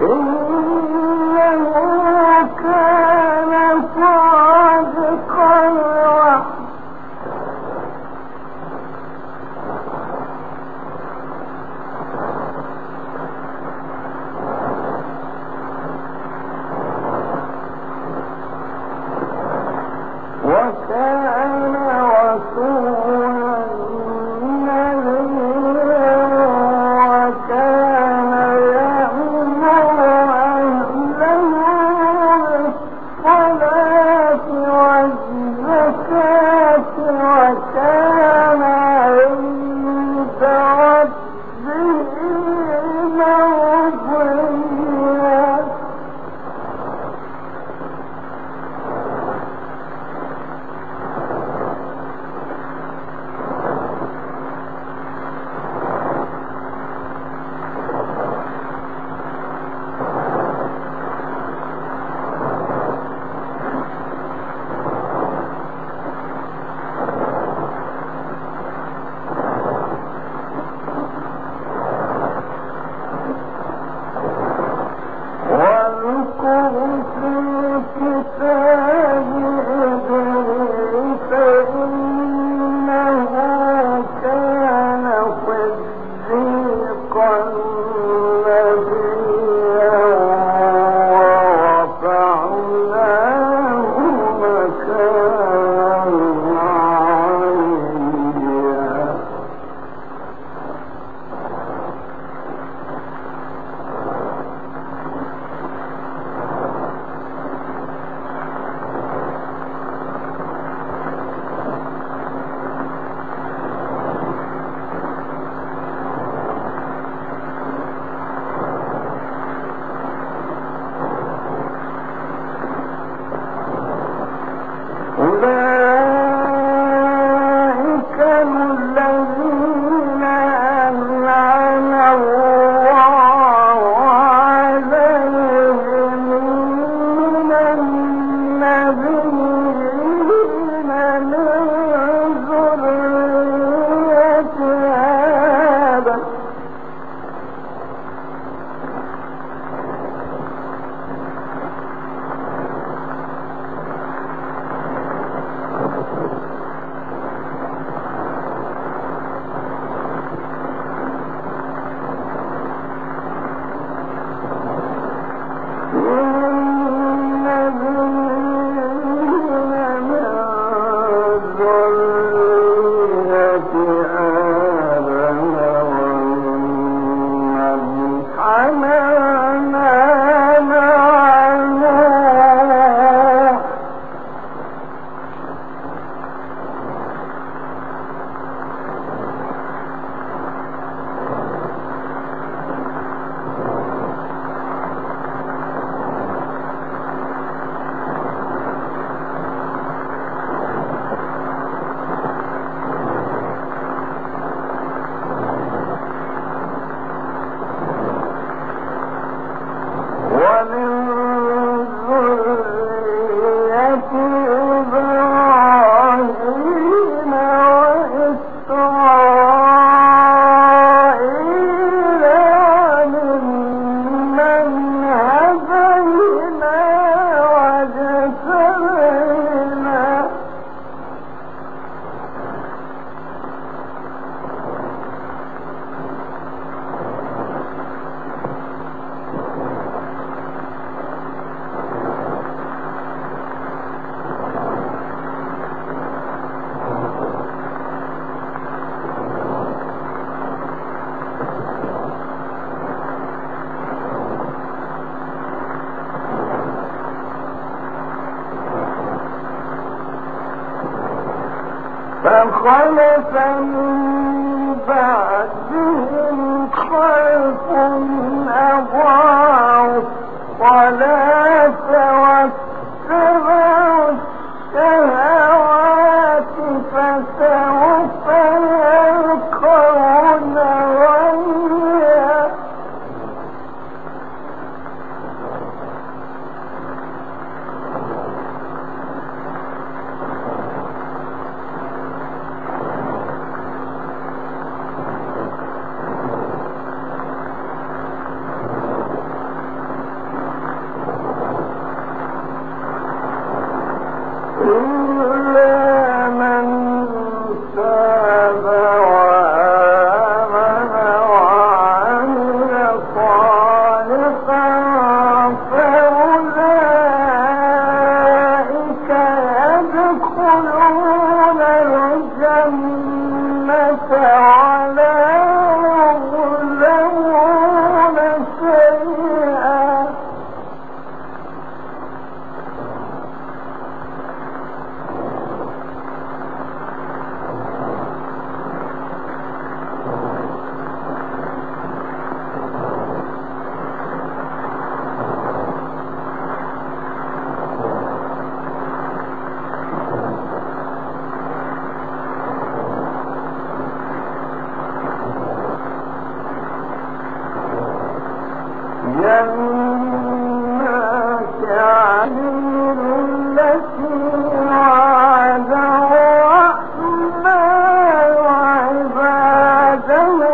It الجنة though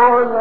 Lord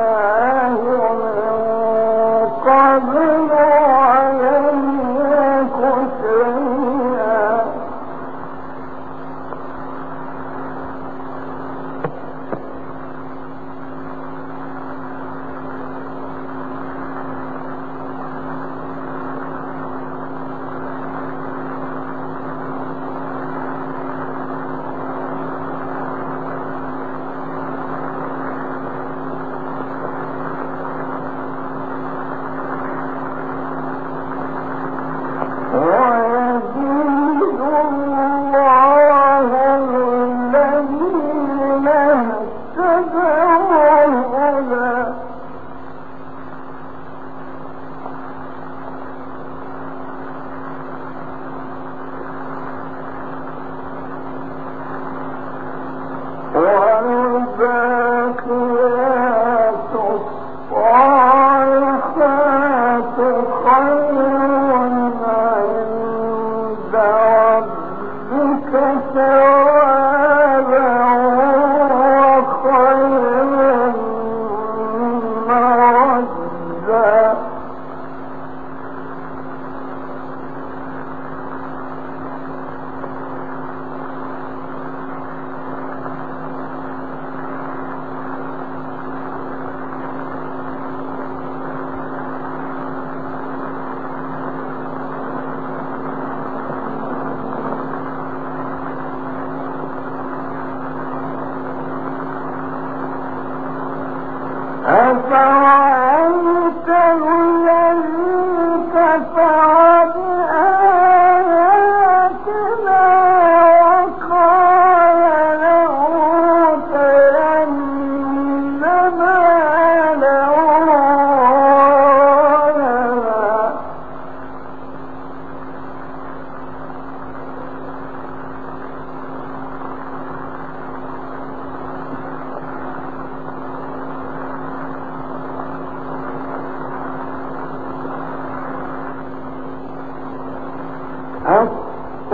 الذين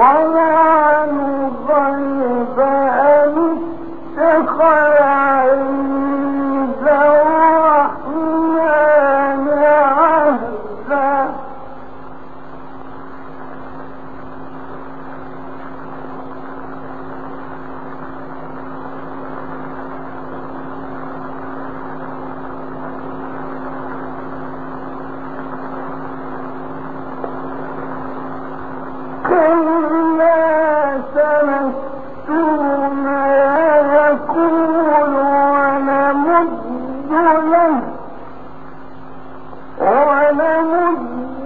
All right.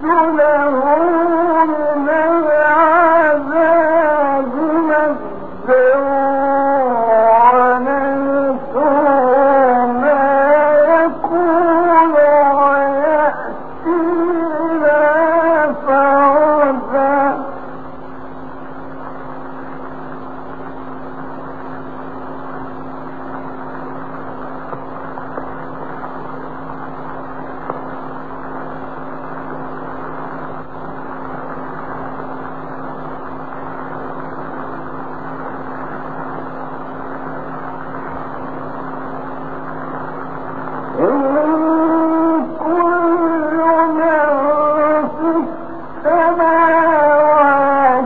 you know السماوات